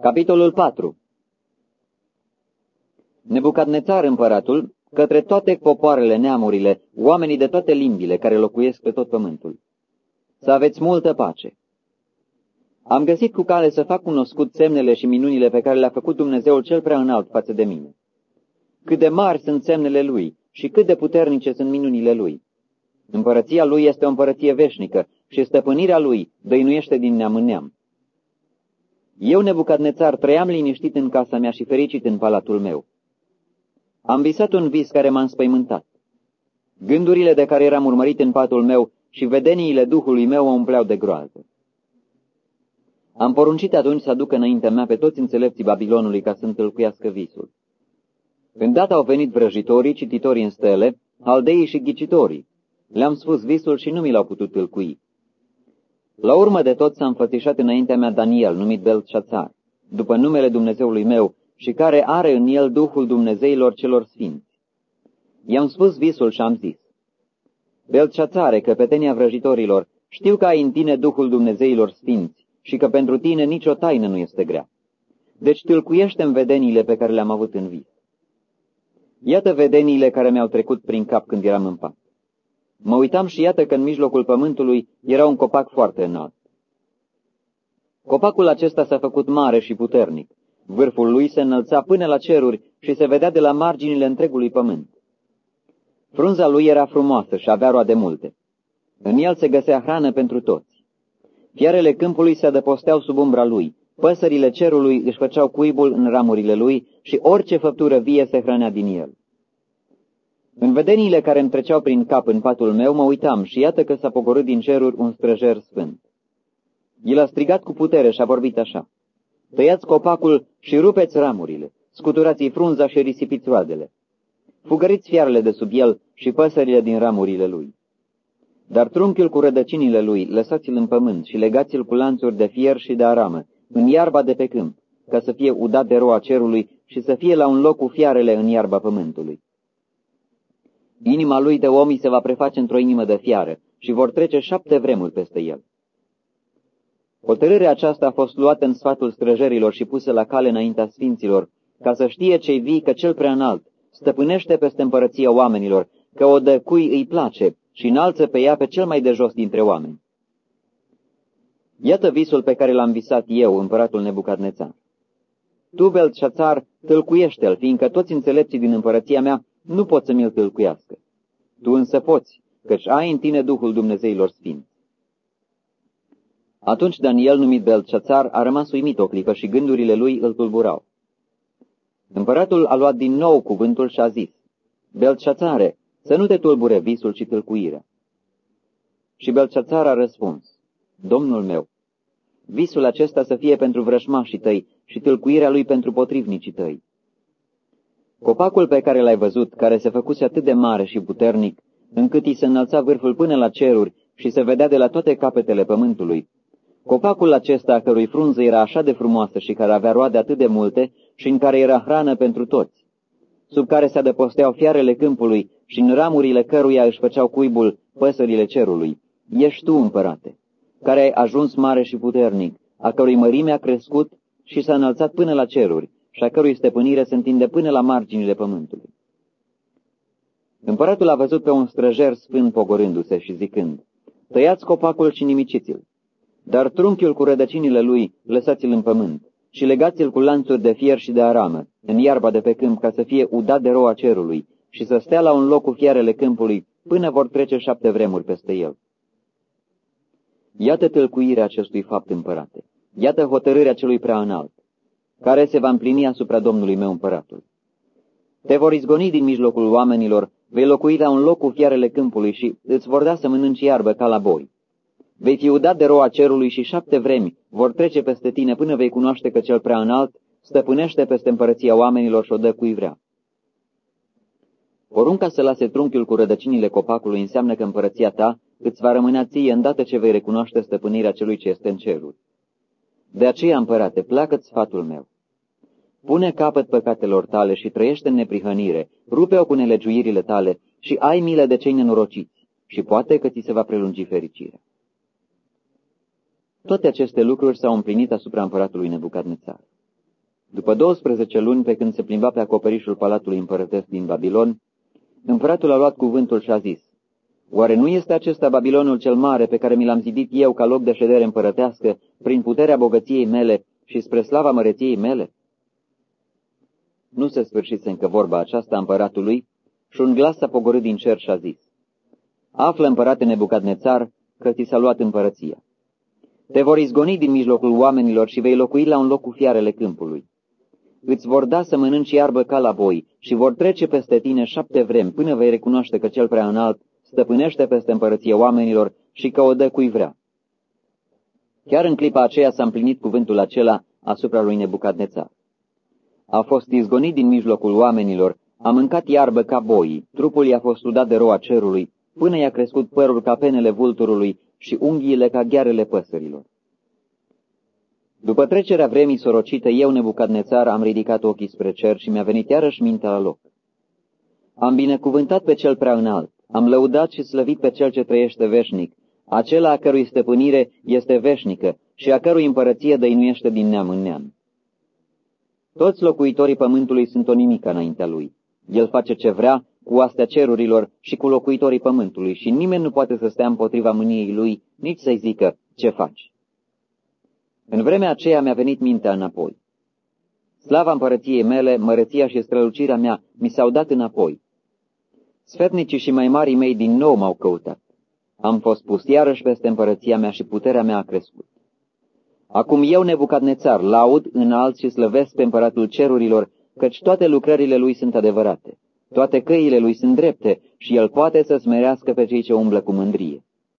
Capitolul 4 Nebucadnețar împăratul, către toate popoarele, neamurile, oamenii de toate limbile care locuiesc pe tot pământul. Să aveți multă pace. Am găsit cu cale să fac cunoscut semnele și minunile pe care le-a făcut Dumnezeul cel prea înalt față de mine. Cât de mari sunt semnele Lui și cât de puternice sunt minunile Lui. Împărăția Lui este o împărăție veșnică și stăpânirea Lui dăinuiește din neam în neam. Eu, Nebucadnețar, trăiam liniștit în casa mea și fericit în palatul meu. Am visat un vis care m-a înspăimântat. Gândurile de care eram urmărit în patul meu și vedeniile Duhului meu o umpleau de groază. Am poruncit atunci să aducă înaintea mea pe toți înțelepții Babilonului ca să întâlcuiască visul. Îndată au venit vrăjitorii, cititorii în stele, aldeii și ghicitorii. Le-am spus visul și nu mi l-au putut tâlcui. La urmă de tot s-a înfățișat înaintea mea Daniel, numit Belșațar, după numele Dumnezeului meu, și care are în el Duhul Dumnezeilor celor sfinți. I-am spus visul și am zis, Belșațare, căpetenia vrăjitorilor, știu că ai în tine Duhul Dumnezeilor sfinți și că pentru tine nicio taină nu este grea. Deci tâlcuiește în vedeniile pe care le-am avut în vis. Iată vedeniile care mi-au trecut prin cap când eram în pat. Mă uitam și iată că în mijlocul pământului era un copac foarte înalt. Copacul acesta s-a făcut mare și puternic. Vârful lui se înălța până la ceruri și se vedea de la marginile întregului pământ. Frunza lui era frumoasă și avea roade multe. În el se găsea hrană pentru toți. Fiarele câmpului se adăposteau sub umbra lui, păsările cerului își făceau cuibul în ramurile lui și orice făptură vie se hrănea din el. În vedeniile care îmi treceau prin cap în patul meu, mă uitam și iată că s-a pogorât din ceruri un străjer sfânt. El a strigat cu putere și a vorbit așa. Tăiați copacul și rupeți ramurile, scuturați-i frunza și risipiți roadele. Fugăriți fiarele de sub el și păsările din ramurile lui. Dar trunchiul cu rădăcinile lui, lăsați-l în pământ și legați-l cu lanțuri de fier și de aramă, în iarba de pe câmp, ca să fie udat de roa cerului și să fie la un loc cu fiarele în iarba pământului. Inima lui de om se va preface într-o inimă de fiară și vor trece șapte vremuri peste el. Hotărârea aceasta a fost luată în sfatul străjerilor și pusă la cale înaintea sfinților, ca să știe cei vii că cel prea înalt stăpânește peste împărăția oamenilor, că o dă cui îi place și înalță pe ea pe cel mai de jos dintre oameni. Iată visul pe care l-am visat eu, împăratul Nebucadnețar. Tu, Belșațar, tâlcuiește-l, fiindcă toți înțelepții din împărăția mea nu pot să mi-l tâlcuiască. Tu însă poți, căci ai în tine Duhul Dumnezeilor Sfinți. Atunci Daniel, numit Belșațar, a rămas uimit o clipă și gândurile lui îl tulburau. Împăratul a luat din nou cuvântul și a zis, Belșațare, să nu te tulbure visul și tâlcuirea. Și Belșațar a răspuns, Domnul meu, visul acesta să fie pentru vrășmașii tăi și tâlcuirea lui pentru potrivnicii tăi. Copacul pe care l-ai văzut, care se făcuse atât de mare și puternic, încât îi se înălța vârful până la ceruri și se vedea de la toate capetele pământului, Copacul acesta, a cărui frunză era așa de frumoasă și care avea roade atât de multe și în care era hrană pentru toți, sub care se adăposteau fiarele câmpului și în ramurile căruia își făceau cuibul păsările cerului, ești tu, împărate, care ai ajuns mare și puternic, a cărui mărime a crescut și s-a înălțat până la ceruri și a cărui stăpânire se întinde până la marginile pământului. Împăratul a văzut pe un străjer sfânt pogorându-se și zicând, Tăiați copacul și nimiciți-l, dar trunchiul cu rădăcinile lui lăsați-l în pământ și legați-l cu lanțuri de fier și de aramă, în iarba de pe câmp, ca să fie udat de roa cerului și să stea la un loc cu fiarele câmpului, până vor trece șapte vremuri peste el. Iată tâlcuirea acestui fapt împărate, iată hotărârea celui prea înalt, care se va împlini asupra Domnului meu împăratul. Te vor izgoni din mijlocul oamenilor, vei locui la un loc cu fiarele câmpului și îți vor da să mănânci iarbă ca la boi. Vei fi udat de roa cerului și șapte vremi vor trece peste tine până vei cunoaște că cel prea înalt stăpânește peste împărăția oamenilor și o dă cui vrea. Porunca să lase trunchiul cu rădăcinile copacului înseamnă că împărăția ta îți va rămâne ție îndată ce vei recunoaște stăpânirea celui ce este în cerul. De aceea, împărate, placă-ți sfatul meu. Pune capăt păcatelor tale și trăiește în neprihănire, rupe-o cu nelegiuirile tale și ai milă de cei nenorociți și poate că ți se va prelungi fericirea. Toate aceste lucruri s-au împlinit asupra împăratului Nebucadnețar. După 12 luni, pe când se plimba pe acoperișul palatului împărătesc din Babilon, împăratul a luat cuvântul și a zis, Oare nu este acesta Babilonul cel mare pe care mi l-am zidit eu ca loc de ședere împărătească prin puterea bogăției mele și spre slava măreției mele? Nu se sfârșise încă vorba aceasta împăratului și un glas s-a pogorât din cer și a zis, Află, împărate Nebucadnețar, că ți s-a luat împărăția. Te vor izgoni din mijlocul oamenilor și vei locui la un loc cu fiarele câmpului. Îți vor da să mănânci iarbă ca la boi și vor trece peste tine șapte vremi până vei recunoaște că cel prea înalt stăpânește peste împărăție oamenilor și că o dă cui vrea. Chiar în clipa aceea s-a împlinit cuvântul acela asupra lui Nebucadnețar. A fost izgonit din mijlocul oamenilor, a mâncat iarbă ca boii, trupul i-a fost udat de roa cerului, până i-a crescut părul ca penele vulturului și unghiile ca ghearele păsărilor. După trecerea vremii sorocite, eu, Nebucadnețar, am ridicat ochii spre cer și mi-a venit iarăși mintea la loc. Am binecuvântat pe cel prea înalt, am lăudat și slăvit pe cel ce trăiește veșnic, acela a cărui stăpânire este veșnică și a cărui împărăție dăinuiește din neam în neam. Toți locuitorii pământului sunt o nimică înaintea lui. El face ce vrea cu astea cerurilor și cu locuitorii pământului și nimeni nu poate să stea împotriva mâniei lui, nici să-i zică ce faci. În vremea aceea mi-a venit mintea înapoi. Slava împărăției mele, mărăția și strălucirea mea mi s-au dat înapoi. Sfetnicii și mai marii mei din nou m-au căutat. Am fost pus iarăși peste împărăția mea și puterea mea a crescut. Acum eu, Nebucadnețar, laud, înalt și slăvesc pe împăratul cerurilor, căci toate lucrările lui sunt adevărate, toate căile lui sunt drepte și el poate să smerească pe cei ce umblă cu mândrie.